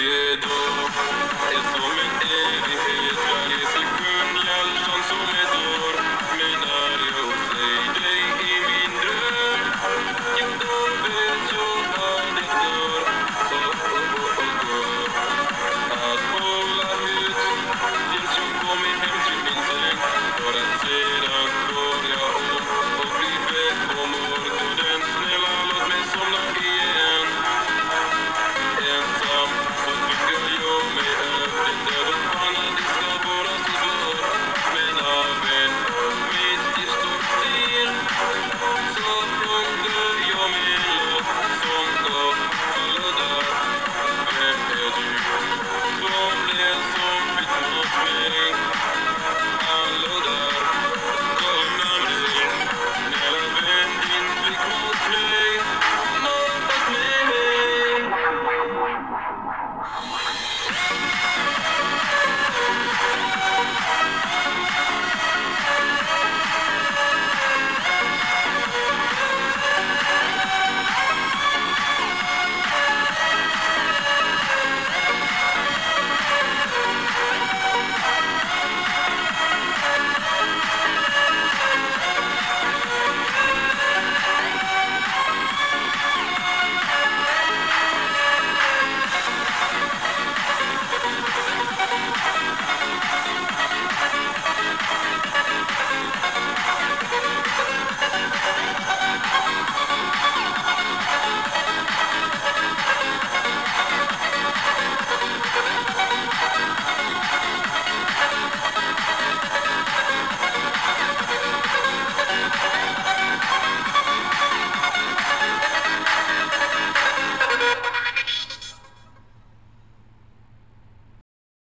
Oviedo, el momento.